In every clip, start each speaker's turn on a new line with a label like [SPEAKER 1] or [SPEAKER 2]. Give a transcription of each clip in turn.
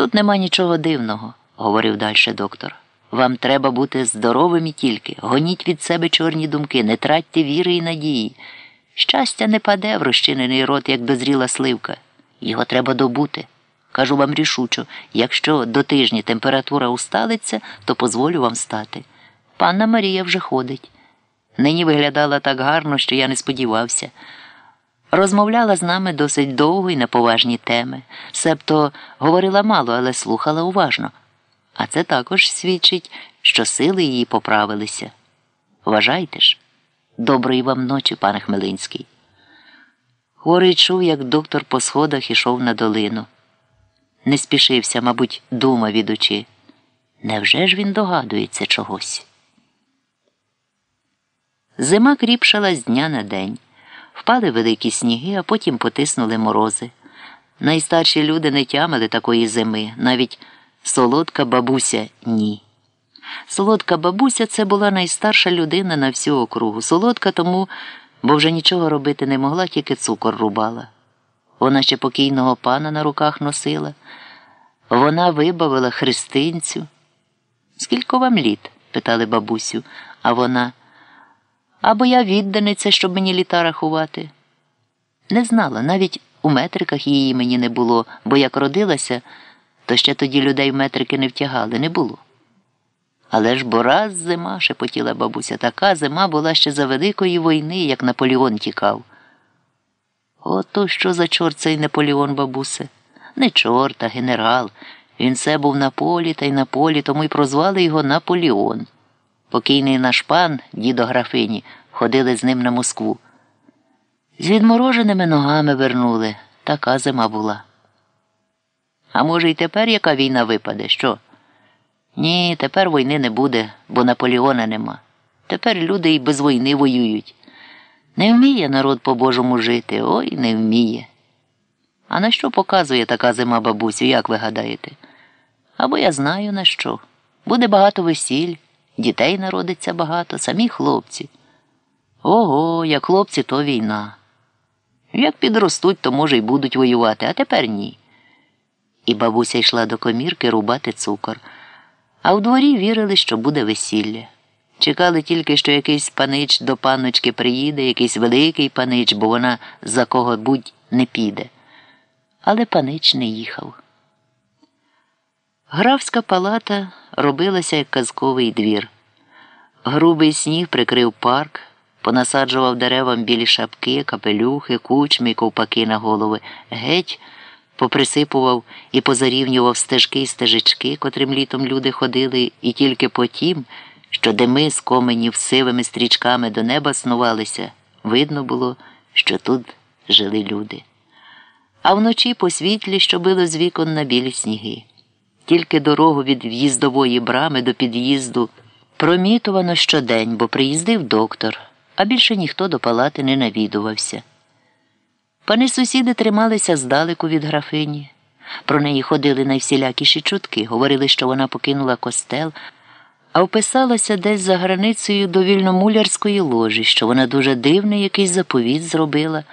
[SPEAKER 1] Тут нема нічого дивного, говорив далі доктор. Вам треба бути здоровими тільки, гоніть від себе чорні думки, не тратьте віри і надії. Щастя не паде в розчинений рот, як дозріла сливка. Його треба добути. Кажу вам рішучо, якщо до тижня температура усталиться, то позволю вам стати. Панна Марія вже ходить. Нині виглядала так гарно, що я не сподівався. Розмовляла з нами досить довго і на поважні теми, себто говорила мало, але слухала уважно. А це також свідчить, що сили її поправилися. Вважайте ж, доброї вам ночі, пане Хмелинський. Хворий чув, як доктор по сходах ішов на долину. Не спішився, мабуть, думав ідучи. Невже ж він догадується чогось? Зима кріпшала з дня на день. Впали великі сніги, а потім потиснули морози. Найстарші люди не тямили такої зими, навіть солодка бабуся ні. Солодка бабуся це була найстарша людина на всю округу. Солодка тому, бо вже нічого робити не могла, тільки цукор рубала. Вона ще покійного пана на руках носила. Вона вибавила христинцю. Скільки вам літ? питали бабусю, а вона. Або я відданиця, щоб мені літа рахувати. Не знала, навіть у метриках її мені не було, бо як родилася, то ще тоді людей в метрики не втягали, не було. Але ж бо раз зима, шепотіла бабуся, така зима була ще за Великої війни, як Наполеон тікав. Ото що за чорт цей Наполеон, бабусе? Не чорт, а генерал. Він все був на полі та й на полі, тому й прозвали його Наполеон. Покійний наш пан, дідо графині, ходили з ним на Москву. З відмороженими ногами вернули, така зима була. А може, й тепер яка війна випаде, що? Ні, тепер війни не буде, бо Наполеона нема. Тепер люди й без війни воюють. Не вміє народ по-божому жити, ой не вміє. А на що показує така зима бабусю, як ви гадаєте? Або я знаю на що. Буде багато весіль, дітей народиться багато, самі хлопці. Ого, як хлопці, то війна. Як підростуть, то може й будуть воювати, а тепер ні. І бабуся йшла до комірки рубати цукор, а в дворі вірили, що буде весілля. Чекали тільки, що якийсь панич до панночки приїде, якийсь великий панич, бо вона за кого будь не піде. Але панич не їхав. Графська палата робилася як казковий двір. Грубий сніг прикрив парк, понасаджував деревам білі шапки, капелюхи, кучми ковпаки на голови, геть поприсипував і позарівнював стежки й стежечки, котрим літом люди ходили, і тільки потім, що дими з коменів сивими стрічками до неба снувалися, видно було, що тут жили люди. А вночі по світлі, що било з вікон на білі сніги. Тільки дорогу від в'їздової брами до під'їзду промітувано щодень, бо приїздив доктор, а більше ніхто до палати не навідувався. Пани сусіди трималися здалеку від графині. Про неї ходили найвсілякіші чутки, говорили, що вона покинула костел, а вписалася десь за границею до вільномулярської ложі, що вона дуже дивний якийсь заповіт зробила,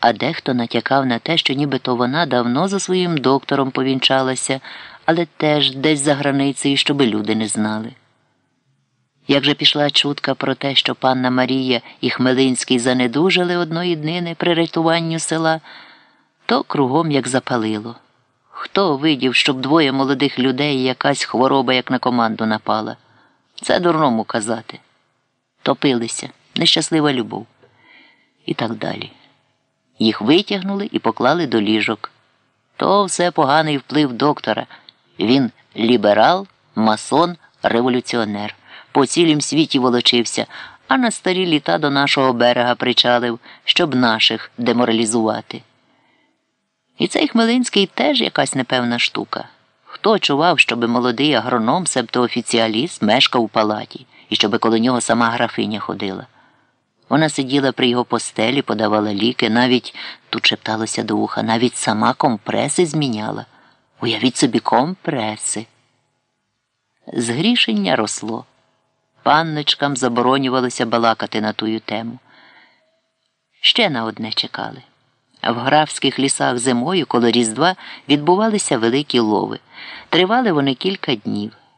[SPEAKER 1] а дехто натякав на те, що нібито вона давно за своїм доктором повінчалася, але теж десь за границею, щоби люди не знали. Як же пішла чутка про те, що панна Марія і Хмелинський занедужили одної днини при рятуванню села, то кругом як запалило. Хто видів, щоб двоє молодих людей якась хвороба, як на команду напала? Це дурному казати. Топилися, нещаслива любов. І так далі. Їх витягнули і поклали до ліжок. То все поганий вплив доктора. Він ліберал, масон, революціонер. По цілім світі волочився, а на старі літа до нашого берега причалив, щоб наших деморалізувати. І цей Хмелинський теж якась непевна штука. Хто чував, щоби молодий агроном, себто офіціаліст, мешкав у палаті, і щоби коло нього сама графиня ходила. Вона сиділа при його постелі, подавала ліки, навіть тут шепталося до уха, навіть сама компреси зміняла. Уявіть собі компреси. Згрішення росло. Панночкам заборонювалося балакати на тую тему. Ще на одне чекали. В графських лісах зимою коло Різдва відбувалися великі лови. Тривали вони кілька днів.